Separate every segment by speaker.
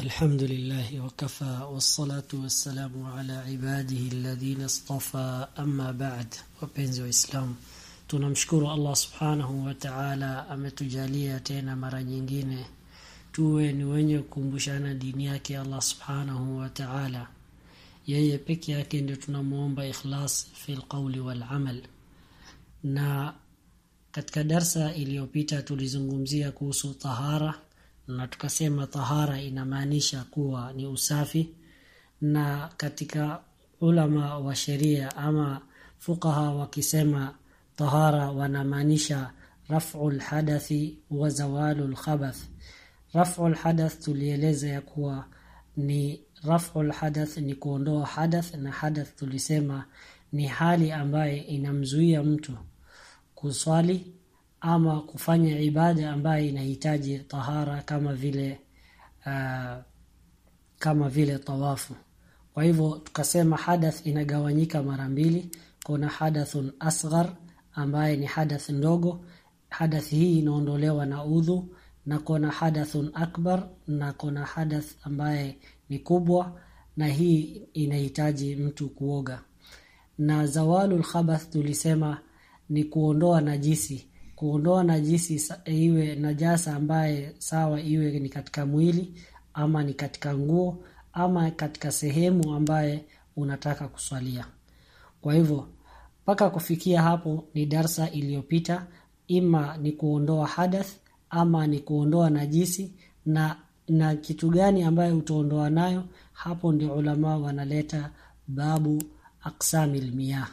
Speaker 1: الحمد لله وكفى والصلاة والسلام على عباده الذين اصطفى أما بعد wapenzi wa Islam tunamshukuru Allah subhanahu wa ta'ala ametujalia tena mara nyingine tuwe ni wenye kukumbushana dini yake Allah subhanahu wa ta'ala yeye peke yake ndio tunamuomba ikhlas fil qawli wal amal na katika darsa iliyopita tulizungumzia kuhusu tahara na tukasema tahara inamaanisha kuwa ni usafi na katika ulama wa sheria ama fuqaha wakisema tahara wanamaanisha raf'ul lhadathi wa zawalu lkhabath. raf'ul lhadath tulieleza ya kuwa ni rafu lhadath ni kuondoa hadath na hadath tulisema ni hali ambaye inamzuia mtu kuswali ama kufanya ibada ambayo inahitaji tahara kama vile uh, kama vile tawafu. Kwa hivyo tukasema hadath inagawanyika mara mbili. Kuna hadathun asghar ambaye ni hadath ndogo. Hadath hii inaondolewa na udhu. Na kuna hadathun akbar na kuna hadath ambaye ni kubwa. Na hii inahitaji mtu kuoga. Na zawalul khabath tulisema ni kuondoa najisi kuondoa najisi iwe najasa ambaye sawa iwe ni katika mwili ama ni katika nguo ama katika sehemu ambaye unataka kuswalia. Kwa hivyo mpaka kufikia hapo ni darsa iliyopita ima ni kuondoa hadath ama ni kuondoa najisi na na kitu gani ambayo utaondoa nayo hapo ndio ulama wanaleta babu aksamil miyah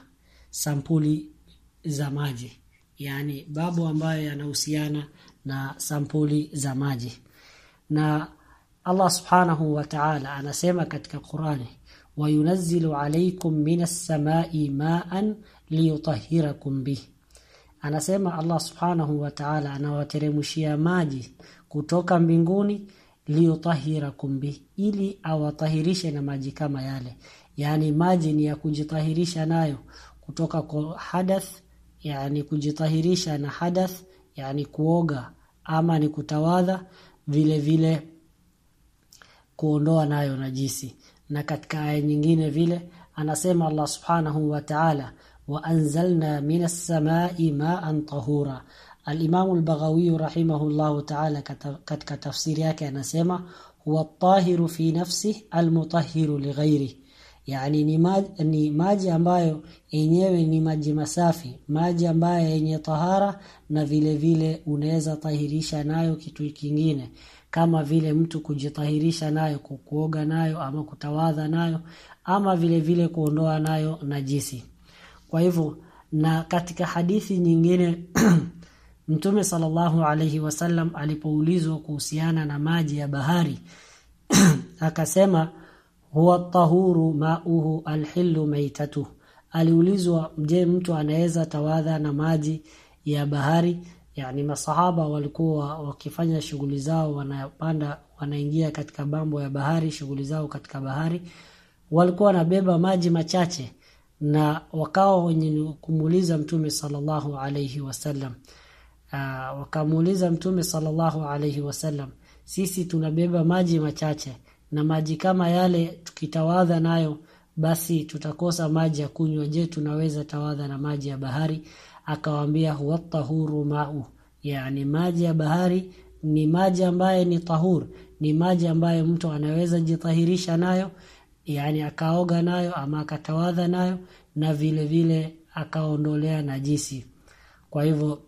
Speaker 1: sampuli za maji yani babu ambayo yanahusiana na sampuli za maji. Na Allah subhanahu wa ta'ala anasema katika Qur'ani wayunazzilu alaykum minas samai ma'an liyutahhirakum bih anasema Allah subhanahu wa ta'ala anawateremshia maji kutoka mbinguni liyutahhirakum bih ili awatahirishe na maji kama yale. Yani maji ni ya kujitahirisha nayo kutoka kwa hadath yani kujitahirisha na hadath yani kuoga ama ni kutawadha vile vile kuondoa nayo najisi. Na katika aya nyingine vile anasema Allah subhanahu wa ta'ala wa anzalna minas samai ma'an tahura. al-Imam al-Baghawi rahimahullahu ta'ala katika tafsiri yake anasema huwa at-tahiru fi nafsihi al-mutahhiru li yani ni maji, ni maji ambayo yenyewe ni maji masafi maji ambayo yenye tahara na vile vile unaweza tahirisha nayo kitu kingine. Kama vile mtu kujitahirisha nayo kukuoga nayo ama kutawadha nayo ama vile vile kuondoa nayo najisi. Kwa hivyo na katika hadithi nyingine Mtume sallallahu alayhi wasallam alipoulizwa kuhusiana na maji ya bahari akasema huwa tahuru mauhu alhillu maitatuhu. Aliulizwa je mtu anaweza tawadha na maji ya bahari? Yani masahaba walikuwa wakifanya shughuli zao wanapanda wanaingia katika bambo ya bahari shughuli zao katika bahari. Walikuwa wanabeba maji machache na wakawa wenye kumuuliza mtume sallallahu alayhi wasallam. Uh, wakamuuliza mtume sallallahu alayhi wasallam sisi tunabeba maji machache na maji kama yale tukitawadha nayo basi tutakosa maji ya kunywa. Je tunaweza tawadha na maji ya bahari? Akawaambia huwa tahuru ma'u. Yani maji ya bahari ni maji ambaye ni tahur ni maji ambayo mtu anaweza jitahirisha nayo yani akaoga nayo ama akatawadha nayo na vile vile akaondolea najisi. Kwa hivyo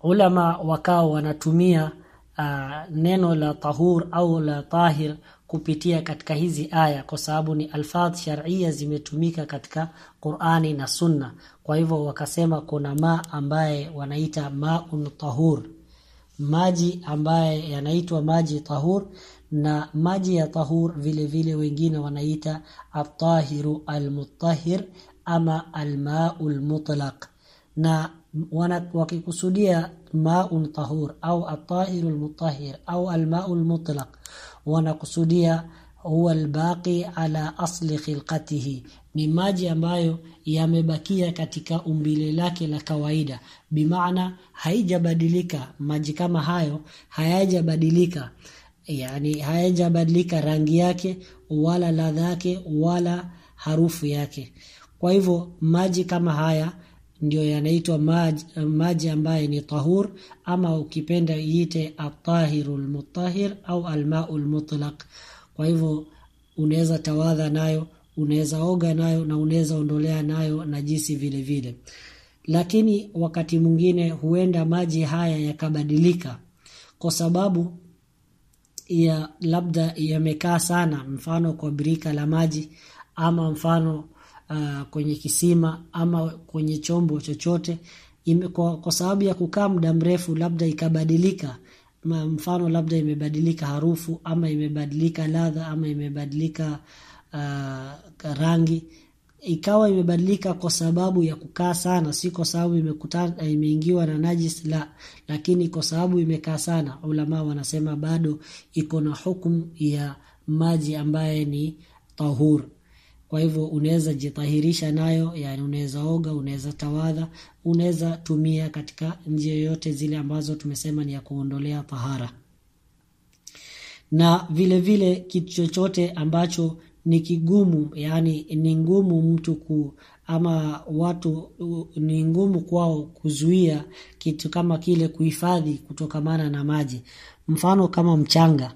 Speaker 1: ulama wakao wanatumia uh, neno la tahur au la tahir kupitia katika hizi aya kwa sababu ni alfadh shar'ia zimetumika katika Qur'ani na Sunna. Kwa hivyo wakasema kuna ma ambaye wanaita maun tahur. Maji ambaye yanaitwa maji tahur na maji ya tahur vile vile wengine wanaita atahiru almutahir ama almaul mutlaq. Na wakikusudia maun tahur au atahiru lmutahir au almau lmutlaq wanakusudia huwa albaqi ala asli khilqatihi ni maji ambayo yamebakia katika umbile lake la kawaida. Bimaana haijabadilika maji kama hayo hayajabadilika yani hayajabadilika rangi yake wala ladha yake wala harufu yake. Kwa hivyo maji kama haya ndio yanaitwa maji, maji ambaye ni tahur ama ukipenda iite atahiru lmutahir au almau lmutlaq kwa hivyo unaweza tawadha nayo unaweza oga nayo na unaweza ondolea nayo najisi vile vile. Lakini wakati mwingine huenda maji haya yakabadilika kwa sababu ya labda yamekaa sana mfano kwa birika la maji ama mfano uh, kwenye kisima ama kwenye chombo chochote. Ime, kwa, kwa sababu ya kukaa muda mrefu labda ikabadilika mfano labda imebadilika harufu ama imebadilika ladha ama imebadilika uh, rangi ikawa imebadilika kwa sababu ya kukaa sana si kwa sababu imeingiwa na najis la lakini kwa sababu imekaa sana. Ulama wanasema bado iko na hukmu ya maji ambaye ni tahur kwa hivyo unaweza jitahirisha nayo yani unaweza oga unaweza tawadha unaweza tumia katika njia yoyote zile ambazo tumesema ni ya kuondolea tahara. Na vile vile kitu chochote ambacho ni kigumu yani ni ngumu mtu ku ama watu ni ngumu kwao kuzuia kitu kama kile kuhifadhi kutokamana na maji. Mfano kama mchanga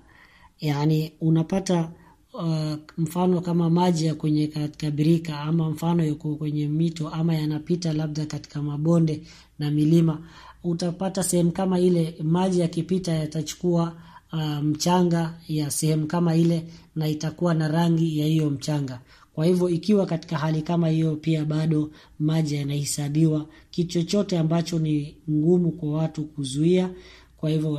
Speaker 1: yani unapata uh, mfano kama maji ya kwenye katika birika ama mfano yuko kwenye mito ama yanapita labda katika mabonde na milima utapata sehemu kama ile maji yakipita yatachukua uh, mchanga ya sehemu kama ile na itakuwa na rangi ya hiyo mchanga. Kwa hivyo ikiwa katika hali kama hiyo pia bado maji yanahesabiwa kitu chochote ambacho ni ngumu kwa watu kuzuia kwa hivyo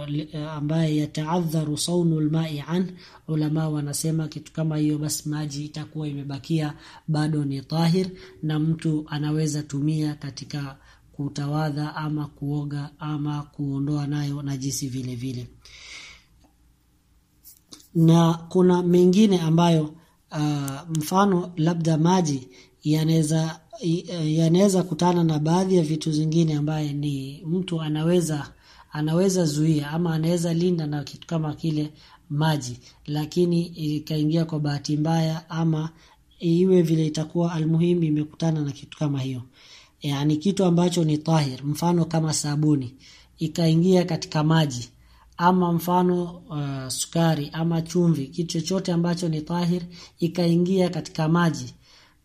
Speaker 1: ambaye yataadharu saunu lmai an ulama wanasema kitu kama hiyo basi maji itakuwa imebakia bado ni tahir na mtu anaweza tumia katika kutawadha ama kuoga ama kuondoa nayo najisi vile vile. Na kuna mengine ambayo uh, mfano labda maji yanaweza yanaweza kutana na baadhi ya vitu zingine ambaye ni mtu anaweza anaweza zuia ama anaweza linda na kitu kama kile maji lakini ikaingia kwa bahati mbaya ama iwe vile itakuwa almuhimu imekutana na kitu kama hiyo. Yani kitu ambacho ni tahir mfano kama sabuni ikaingia katika maji ama mfano uh, sukari ama chumvi kitu chochote ambacho ni tahir ikaingia katika maji.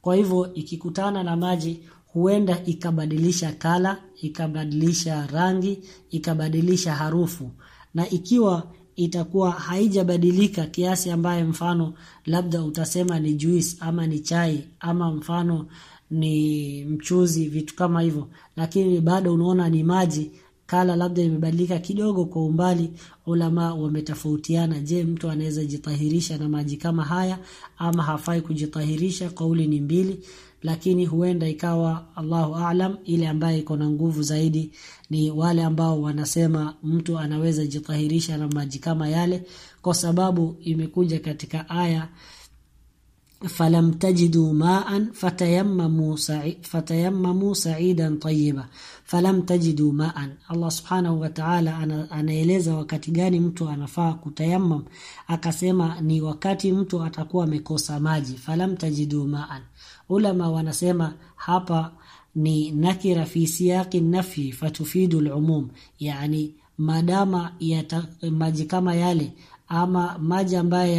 Speaker 1: Kwa hivyo ikikutana na maji huenda ikabadilisha kala ikabadilisha rangi ikabadilisha harufu. Na ikiwa itakuwa haijabadilika kiasi ambaye mfano labda utasema ni juice ama ni chai ama mfano ni mchuzi vitu kama hivyo. Lakini bado unaona ni maji kala labda imebadilika kidogo kwa umbali ulama wametofautiana. Je mtu anaweza jitahirisha na maji kama haya ama hafai kujitahirisha? Kauli ni mbili lakini huenda ikawa Allahu alam ile ambaye iko na nguvu zaidi ni wale ambao wanasema mtu anaweza jitahirisha na maji kama yale kwa sababu imekuja katika aya falam tajidu ma'an fatayammamu fatayammamu sa'idan tayyiba. Falam tajidu ma'an. Allah subhanahu wa ta'ala anaeleza wakati gani mtu anafaa kutayammam. Akasema ni wakati mtu atakuwa amekosa maji. Falam tajidu ma'an ulama wanasema hapa ni nakira fi siyaqi nafi fatufidu al-umum yani madama ya maji kama yale ama maji ambayo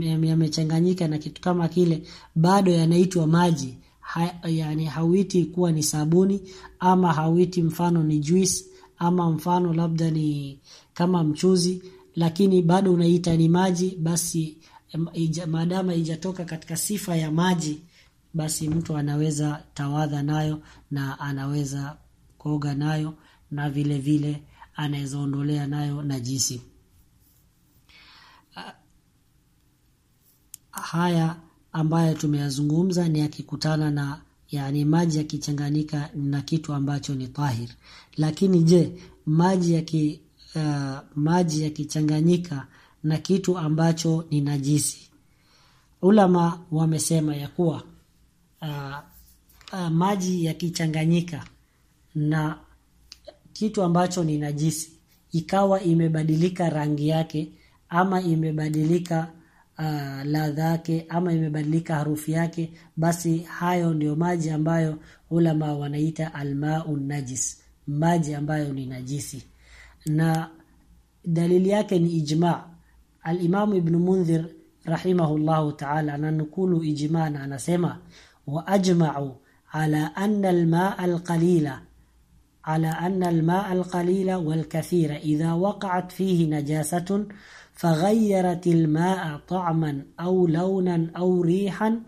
Speaker 1: yamechanganyika yame, yame na kitu kama kile bado yanaitwa maji. Ha, yani hauiti kuwa ni sabuni ama hawiti mfano ni juice ama mfano labda ni kama mchuzi lakini bado unaita ni maji basi madama ijatoka katika sifa ya maji basi mtu anaweza tawadha nayo na anaweza koga nayo na vile vile anaweza ondolea nayo najisi. Haya ambayo tumeyazungumza ni yakikutana na yani maji yakichanganyika na kitu ambacho ni tahir. Lakini je maji yaki uh, maji yakichanganyika na kitu ambacho ni najisi. Ulama wamesema ya kuwa uh, uh, maji yakichanganyika na kitu ambacho ni najisi. Ikawa imebadilika rangi yake ama imebadilika uh, ladha yake ama imebadilika harufu yake basi hayo ndio maji ambayo ulama wanaita almau najis. Maji ambayo ni najisi. Na dalili yake ni ijma. Alimamu Ibnu mundhir rahimahullahu ta'ala ananukulu ijma na anasema وأجمعوا على أن الماء القليل على أن الماء القليل والكثير إذا وقعت فيه نجاسة فغيرت الماء طعما أو لونا أو ريحا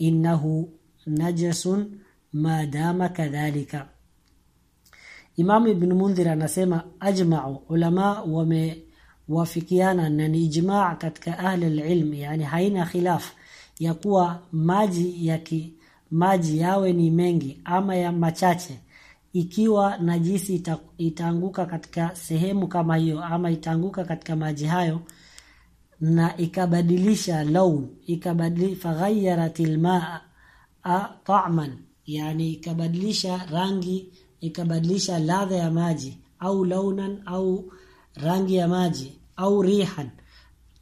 Speaker 1: إنه نجس ما دام كذلك. إمام ابن منذر نسيما أجمع علماء وموافقيانا أن إجماع كتك أهل العلم يعني هين خلاف. Ya kuwa maji yaki maji yawe ni mengi ama ya machache ikiwa najisi ita, itaanguka katika sehemu kama hiyo ama itaanguka katika maji hayo na ikabadilisha laun ikabadili faghayyarat almaa ta'man yani ikabadilisha rangi ikabadilisha ladha ya maji au launan au rangi ya maji au rihan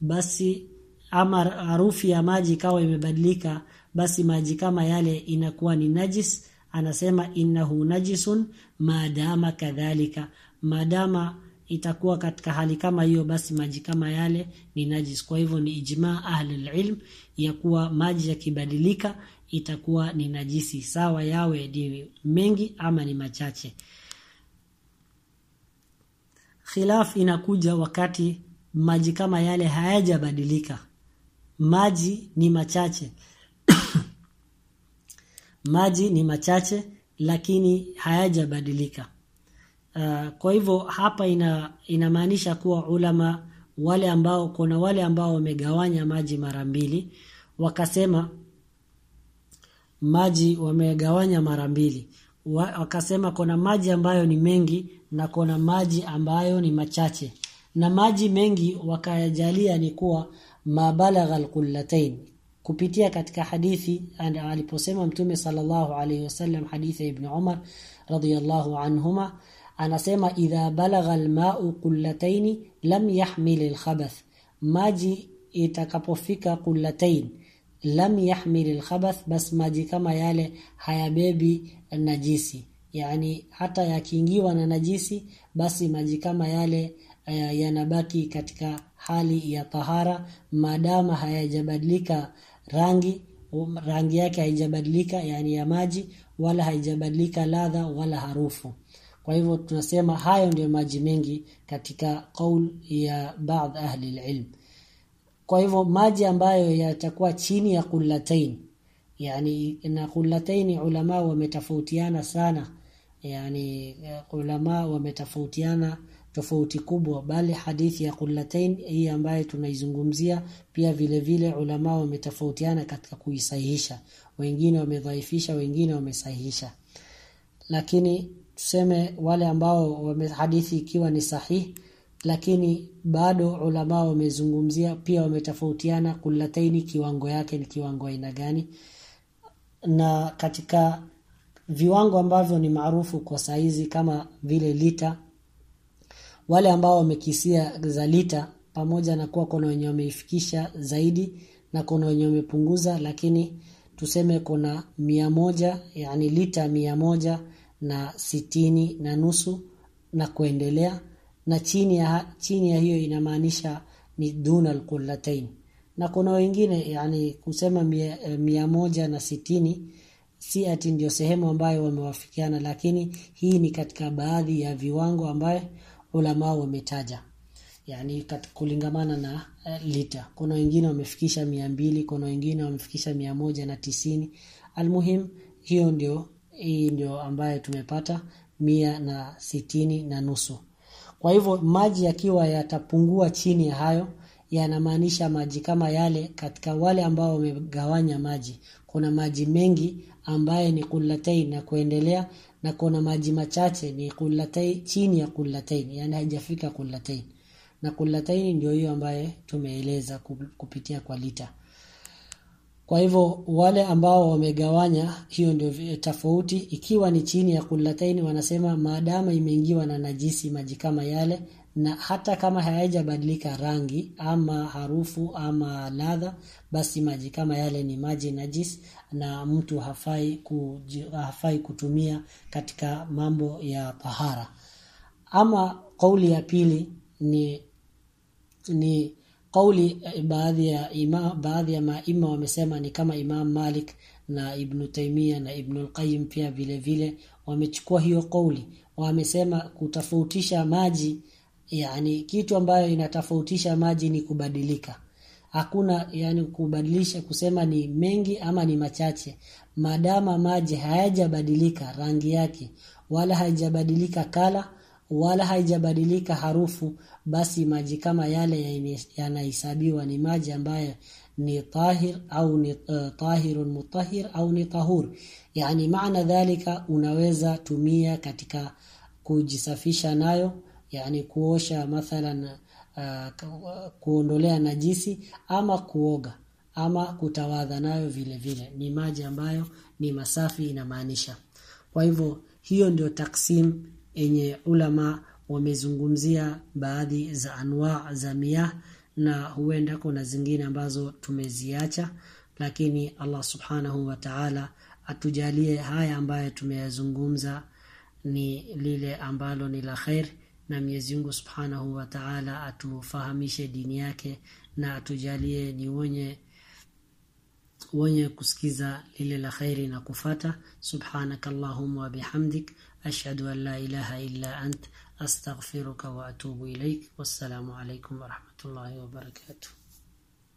Speaker 1: basi ama harufu ya maji ikawa imebadilika basi maji kama yale inakuwa ni najis. Anasema innahu najisun maadama kadhalika. Maadama itakuwa katika hali kama hiyo basi maji kama yale ni najis. Kwa hivyo ni ijma ahli ilm ya kuwa maji yakibadilika itakuwa ni najisi. Sawa yawe ni mengi ama ni machache. Khilaf inakuja wakati maji kama yale hayajabadilika maji ni machache. Maji ni machache lakini hayajabadilika. Uh, kwa hivyo hapa ina inamaanisha kuwa ulama wale ambao kuna wale ambao wamegawanya maji mara mbili wakasema maji wamegawanya mara mbili. Wakasema kuna maji ambayo ni mengi na kuna maji ambayo ni machache. Na maji mengi wakayajalia ni kuwa mabalagha alqullatayn kupitia katika hadithi aliposema mtume sallallahu alayhi wasallam hadithi ibn Umar radiyallahu anhuma anasema idha balagha alma'u qullatayn lam yahmil alkhabath. Maji itakapofika qullatayn lam yahmil alkhabath bas maji kama yale hayabebi najisi. Yani hata yakiingiwa na najisi basi maji kama yale yanabaki katika hali ya tahara. Maadama hayajabadilika rangi rangi yake haijabadilika yani ya maji wala haijabadilika ladha wala harufu. Kwa hivyo tunasema hayo ndio maji mengi katika qaul ya baadhi ahli ilm kwa hivyo maji ambayo yatakuwa chini ya kullatain yani na kullatain ulama wametofautiana sana yani ulama wametofautiana tofauti kubwa bali hadithi ya kullatain hii ambayo tunaizungumzia pia vile vile ulama wametofautiana katika kuisahihisha. Wengine wamedhaifisha wengine wamesahihisha. Lakini tuseme wale ambao wame hadithi ikiwa ni sahihi lakini bado ulama wamezungumzia pia wametofautiana kullataini kiwango yake ni kiwango aina gani. Na katika viwango ambavyo ni maarufu kwa saizi kama vile lita wale ambao wamekisia za lita pamoja na kuwa kuna wenye wameifikisha zaidi na kuna wenye wamepunguza lakini tuseme kuna mia moja yani lita mia moja na sitini na nusu na kuendelea. Na chini ya, chini ya hiyo inamaanisha ni duna alqullatain na kuna wengine yani kusema mia, mia moja na sitini si ati ndio sehemu ambayo wamewafikiana lakini hii ni katika baadhi ya viwango ambayo ulama wametaja. Yani kulingamana na uh, lita. Kuna wengine wamefikisha mia mbili kuna wengine wamefikisha mia moja na tisini. Almuhim hiyo ndio hii ndio ambayo tumepata mia na sitini na nusu. Kwa hivyo maji yakiwa yatapungua chini ya hayo yanamaanisha maji kama yale katika wale ambao wamegawanya maji. Kuna maji mengi ambaye ni kullatai na kuendelea na kuna maji machache ni kullatai, chini ya kullatain yani haijafika kullatain. Na kullatain ndio hiyo ambaye tumeeleza kupitia kwa lita. Kwa hivyo wale ambao wamegawanya hiyo ndio tofauti. Ikiwa ni chini ya kullatain wanasema maadama imeingiwa na najisi maji kama yale na hata kama hayajabadilika rangi ama harufu ama ladha basi maji kama yale ni maji najis na mtu hafai, ku, hafai kutumia katika mambo ya tahara. Ama kauli ya pili ni ni kauli baadhi ya ima, baadhi ya maima wamesema ni kama Imam Malik na Ibn Taymiyyah na Ibn al-Qayyim pia vile vile wamechukua hiyo kauli. Wamesema kutofautisha maji yani kitu ambayo inatofautisha maji ni kubadilika. Hakuna yani kubadilisha kusema ni mengi ama ni machache. Madama maji hayajabadilika rangi yake wala haijabadilika kala wala haijabadilika harufu basi maji kama yale yanahesabiwa ni maji ambayo ni tahir au ni uh, tahirun mutahir au ni tahur. Yani maana dhalika unaweza tumia katika kujisafisha nayo yani kuosha mathalan uh, kuondolea najisi ama kuoga ama kutawadha nayo vile vile. Ni maji ambayo ni masafi inamaanisha. Kwa hivyo hiyo ndio taksim yenye ulama wamezungumzia baadhi za anwa za miyah na huenda kuna zingine ambazo tumeziacha lakini Allah subhanahu wa ta'ala atujalie haya ambayo tumeyazungumza ni lile ambalo ni la khair na Mwenyezi Mungu Subhanahu wa Ta'ala atufahamishe dini yake na atujalie ni wenye wenye kusikiza lile la khairi na kufata. Subhanakallahumma wa bihamdik ashhadu an la ilaha illa ant astaghfiruka wa atubu ilaik wassalamu alaykum wa rahmatullahi wa barakatuh